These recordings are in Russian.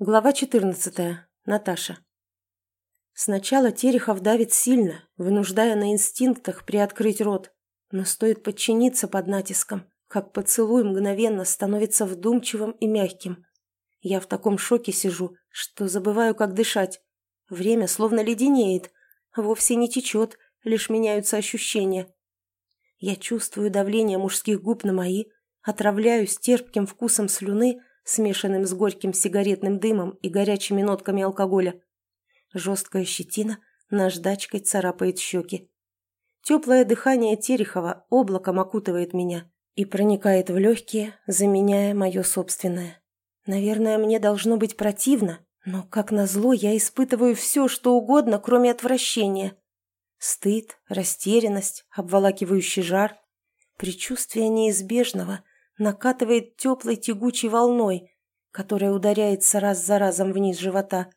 Глава 14. Наташа. Сначала Терехов давит сильно, вынуждая на инстинктах приоткрыть рот, но стоит подчиниться под натиском, как поцелуй мгновенно становится вдумчивым и мягким. Я в таком шоке сижу, что забываю, как дышать. Время словно леденеет, вовсе не течет, лишь меняются ощущения. Я чувствую давление мужских губ на мои, отравляюсь терпким вкусом слюны, смешанным с горьким сигаретным дымом и горячими нотками алкоголя. Жесткая щетина наждачкой царапает щеки. Теплое дыхание Терехова облаком окутывает меня и проникает в легкие, заменяя мое собственное. Наверное, мне должно быть противно, но, как назло, я испытываю все, что угодно, кроме отвращения. Стыд, растерянность, обволакивающий жар, предчувствие неизбежного, накатывает теплой тягучей волной, которая ударяется раз за разом вниз живота,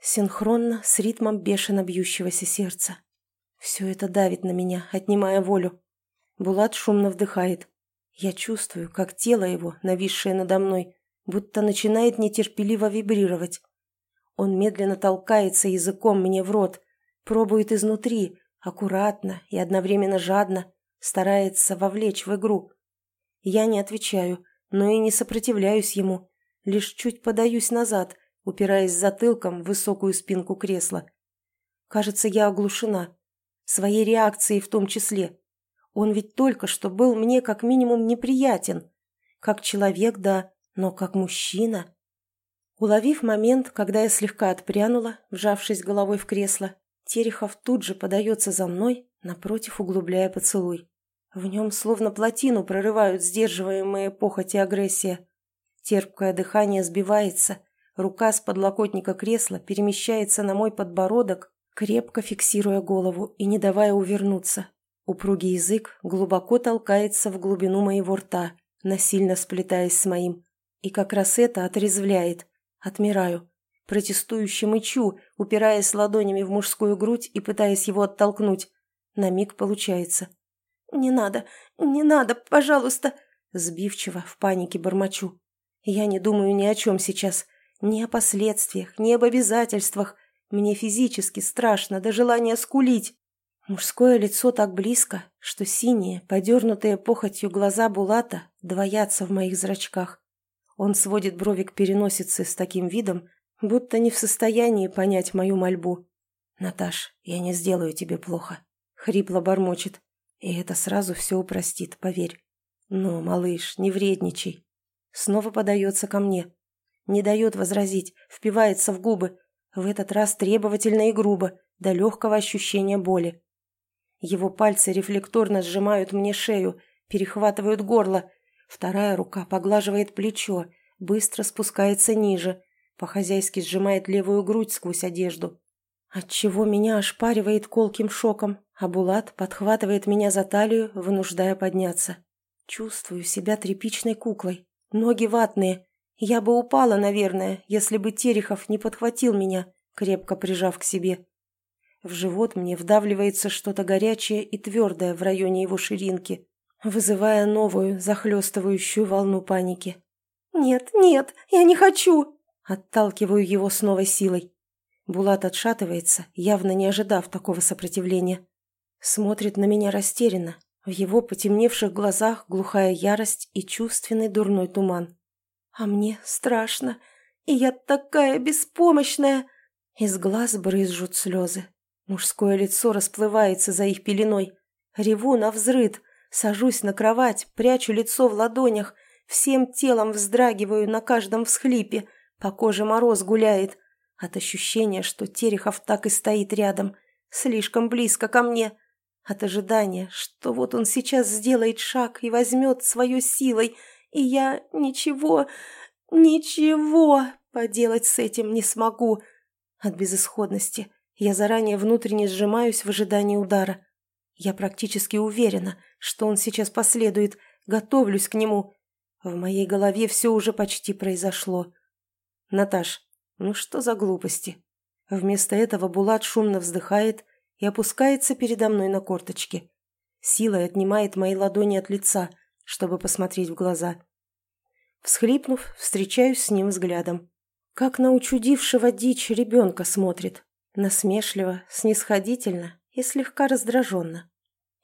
синхронно с ритмом бешено бьющегося сердца. Все это давит на меня, отнимая волю. Булат шумно вдыхает. Я чувствую, как тело его, нависшее надо мной, будто начинает нетерпеливо вибрировать. Он медленно толкается языком мне в рот, пробует изнутри, аккуратно и одновременно жадно, старается вовлечь в игру. Я не отвечаю, но и не сопротивляюсь ему, лишь чуть подаюсь назад, упираясь затылком в высокую спинку кресла. Кажется, я оглушена. Своей реакцией в том числе. Он ведь только что был мне как минимум неприятен. Как человек, да, но как мужчина. Уловив момент, когда я слегка отпрянула, вжавшись головой в кресло, Терехов тут же подается за мной, напротив углубляя поцелуй. В нем словно плотину прорывают сдерживаемые похоть агрессия. Терпкое дыхание сбивается, рука с подлокотника кресла перемещается на мой подбородок, крепко фиксируя голову и не давая увернуться. Упругий язык глубоко толкается в глубину моего рта, насильно сплетаясь с моим. И как раз это отрезвляет. Отмираю. Протестующе мычу, упираясь ладонями в мужскую грудь и пытаясь его оттолкнуть. На миг получается. «Не надо, не надо, пожалуйста!» Сбивчиво, в панике бормочу. Я не думаю ни о чем сейчас. Ни о последствиях, ни об обязательствах. Мне физически страшно до желания скулить. Мужское лицо так близко, что синие, подернутые похотью глаза Булата двоятся в моих зрачках. Он сводит брови к переносице с таким видом, будто не в состоянии понять мою мольбу. «Наташ, я не сделаю тебе плохо», — хрипло бормочет. И это сразу все упростит, поверь. Ну, малыш, не вредничай. Снова подается ко мне. Не дает возразить, впивается в губы. В этот раз требовательно и грубо, до легкого ощущения боли. Его пальцы рефлекторно сжимают мне шею, перехватывают горло. Вторая рука поглаживает плечо, быстро спускается ниже, по-хозяйски сжимает левую грудь сквозь одежду. Отчего меня ошпаривает колким шоком, а Булат подхватывает меня за талию, вынуждая подняться. Чувствую себя тряпичной куклой. Ноги ватные. Я бы упала, наверное, если бы Терехов не подхватил меня, крепко прижав к себе. В живот мне вдавливается что-то горячее и твердое в районе его ширинки, вызывая новую, захлестывающую волну паники. «Нет, нет, я не хочу!» Отталкиваю его с новой силой. Булат отшатывается, явно не ожидав такого сопротивления. Смотрит на меня растерянно. В его потемневших глазах глухая ярость и чувственный дурной туман. А мне страшно, и я такая беспомощная. Из глаз брызжут слезы. Мужское лицо расплывается за их пеленой. Реву на взрыд, сажусь на кровать, прячу лицо в ладонях, всем телом вздрагиваю на каждом всхлипе, по коже мороз гуляет, от ощущения, что Терехов так и стоит рядом, слишком близко ко мне. От ожидания, что вот он сейчас сделает шаг и возьмет свою силой, и я ничего, ничего поделать с этим не смогу. От безысходности я заранее внутренне сжимаюсь в ожидании удара. Я практически уверена, что он сейчас последует, готовлюсь к нему. В моей голове все уже почти произошло. «Наташ, ну что за глупости? Вместо этого Булат шумно вздыхает и опускается передо мной на корточки. Силой отнимает мои ладони от лица, чтобы посмотреть в глаза. Всхлипнув, встречаюсь с ним взглядом. как на учудившего дичь ребенка смотрит. Насмешливо, снисходительно и слегка раздраженно.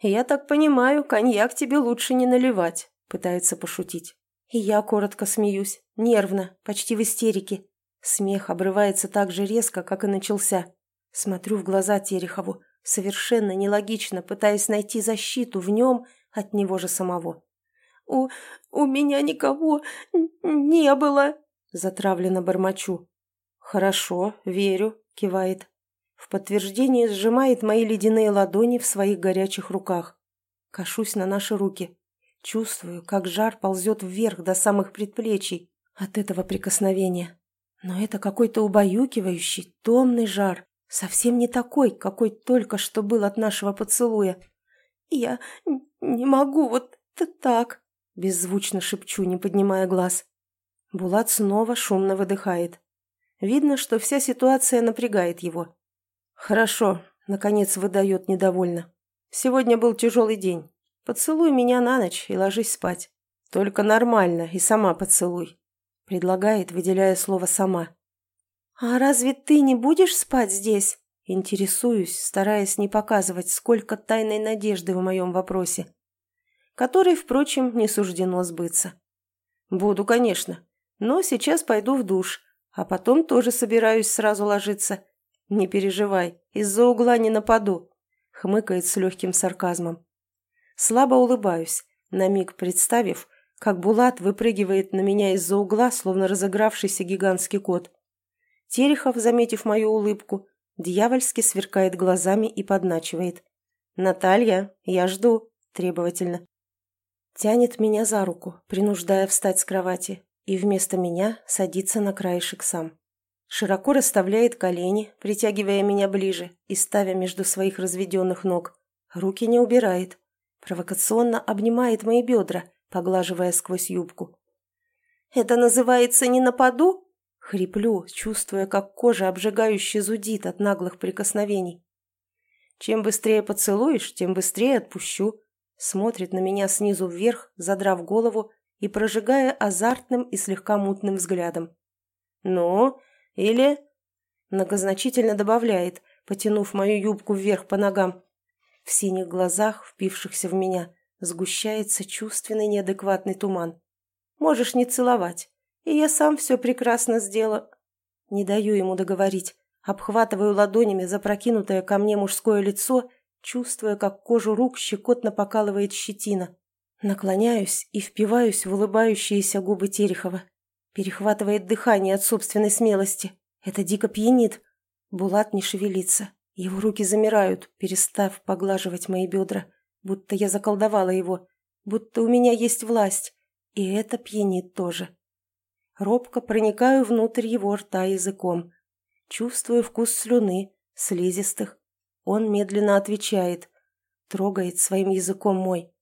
«Я так понимаю, коньяк тебе лучше не наливать», — пытается пошутить. И я коротко смеюсь, нервно, почти в истерике. Смех обрывается так же резко, как и начался. Смотрю в глаза Терехову, совершенно нелогично, пытаясь найти защиту в нем от него же самого. «У, у меня никого не было», — затравленно бормочу. «Хорошо, верю», — кивает. В подтверждение сжимает мои ледяные ладони в своих горячих руках. Кашусь на наши руки. Чувствую, как жар ползет вверх до самых предплечий от этого прикосновения. Но это какой-то убаюкивающий, томный жар, совсем не такой, какой только что был от нашего поцелуя. «Я не могу вот так», — беззвучно шепчу, не поднимая глаз. Булат снова шумно выдыхает. Видно, что вся ситуация напрягает его. «Хорошо», — наконец выдает недовольно. «Сегодня был тяжелый день. Поцелуй меня на ночь и ложись спать. Только нормально и сама поцелуй», — предлагает, выделяя слово «сама». «А разве ты не будешь спать здесь?» Интересуюсь, стараясь не показывать, сколько тайной надежды в моем вопросе, которой, впрочем, не суждено сбыться. «Буду, конечно. Но сейчас пойду в душ, а потом тоже собираюсь сразу ложиться. Не переживай, из-за угла не нападу», — хмыкает с легким сарказмом. Слабо улыбаюсь, на миг представив, как Булат выпрыгивает на меня из-за угла, словно разыгравшийся гигантский кот. Терехов, заметив мою улыбку, дьявольски сверкает глазами и подначивает. «Наталья, я жду», — требовательно. Тянет меня за руку, принуждая встать с кровати, и вместо меня садится на краешек сам. Широко расставляет колени, притягивая меня ближе и ставя между своих разведенных ног. Руки не убирает. Провокационно обнимает мои бедра, поглаживая сквозь юбку. «Это называется «не нападу»?» Хриплю, чувствуя, как кожа обжигающе зудит от наглых прикосновений. «Чем быстрее поцелуешь, тем быстрее отпущу», смотрит на меня снизу вверх, задрав голову и прожигая азартным и слегка мутным взглядом. «Ну, или...» Многозначительно добавляет, потянув мою юбку вверх по ногам. В синих глазах, впившихся в меня, сгущается чувственный неадекватный туман. «Можешь не целовать, и я сам все прекрасно сделал...» Не даю ему договорить, обхватываю ладонями запрокинутое ко мне мужское лицо, чувствуя, как кожу рук щекотно покалывает щетина. Наклоняюсь и впиваюсь в улыбающиеся губы Терехова. Перехватывает дыхание от собственной смелости. Это дико пьянит. Булат не шевелится. Его руки замирают, перестав поглаживать мои бедра, будто я заколдовала его, будто у меня есть власть. И это пьянит тоже. Робко проникаю внутрь его рта языком. Чувствую вкус слюны, слизистых. Он медленно отвечает. Трогает своим языком мой.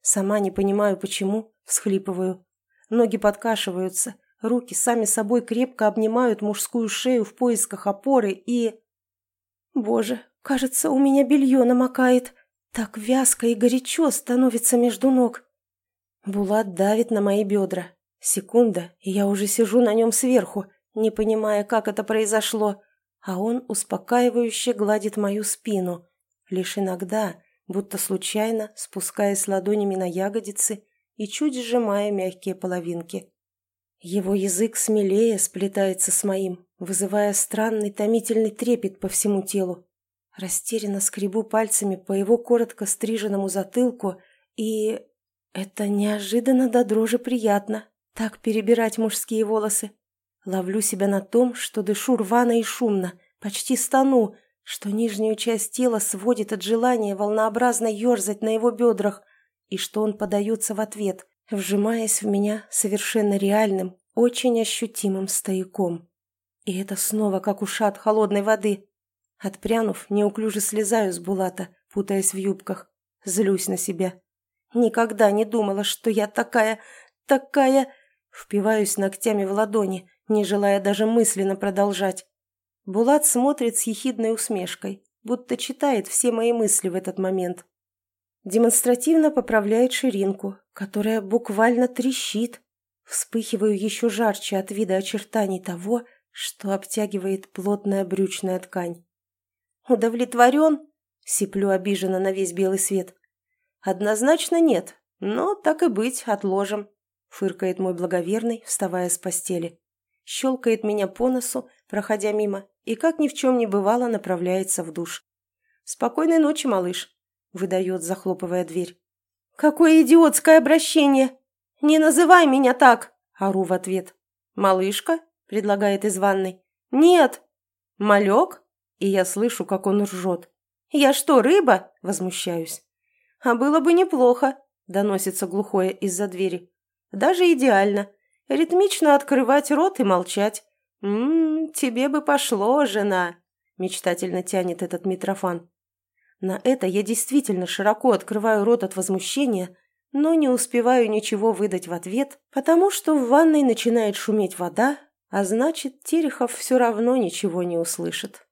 Сама не понимаю, почему, всхлипываю. Ноги подкашиваются, руки сами собой крепко обнимают мужскую шею в поисках опоры и... Боже, кажется, у меня белье намокает. Так вязко и горячо становится между ног. Булат давит на мои бедра. Секунда, и я уже сижу на нем сверху, не понимая, как это произошло. А он успокаивающе гладит мою спину. Лишь иногда, будто случайно, спускаясь ладонями на ягодицы и чуть сжимая мягкие половинки. Его язык смелее сплетается с моим, вызывая странный томительный трепет по всему телу. Растерянно скребу пальцами по его коротко стриженному затылку, и... Это неожиданно до дрожи приятно, так перебирать мужские волосы. Ловлю себя на том, что дышу рвано и шумно, почти стану, что нижнюю часть тела сводит от желания волнообразно ерзать на его бедрах, и что он подается в ответ, вжимаясь в меня совершенно реальным, очень ощутимым стояком. И это снова как ушат холодной воды. Отпрянув, неуклюже слезаю с Булата, путаясь в юбках. Злюсь на себя. Никогда не думала, что я такая... такая... Впиваюсь ногтями в ладони, не желая даже мысленно продолжать. Булат смотрит с ехидной усмешкой, будто читает все мои мысли в этот момент. Демонстративно поправляет ширинку, которая буквально трещит. Вспыхиваю еще жарче от вида очертаний того, что обтягивает плотная брючная ткань. «Удовлетворен?» — сиплю обиженно на весь белый свет. «Однозначно нет, но так и быть, отложим», — фыркает мой благоверный, вставая с постели. Щелкает меня по носу, проходя мимо, и, как ни в чем не бывало, направляется в душ. «Спокойной ночи, малыш», — выдает, захлопывая дверь. «Какое идиотское обращение! Не называй меня так!» — ору в ответ. «Малышка?» — предлагает из ванной. «Нет!» «Малек?» И я слышу, как он ржет. «Я что, рыба?» — возмущаюсь. «А было бы неплохо», — доносится глухое из-за двери. «Даже идеально. Ритмично открывать рот и молчать. «М-м, тебе бы пошло, жена», — мечтательно тянет этот Митрофан. На это я действительно широко открываю рот от возмущения, но не успеваю ничего выдать в ответ, потому что в ванной начинает шуметь вода, а значит, Терехов все равно ничего не услышит.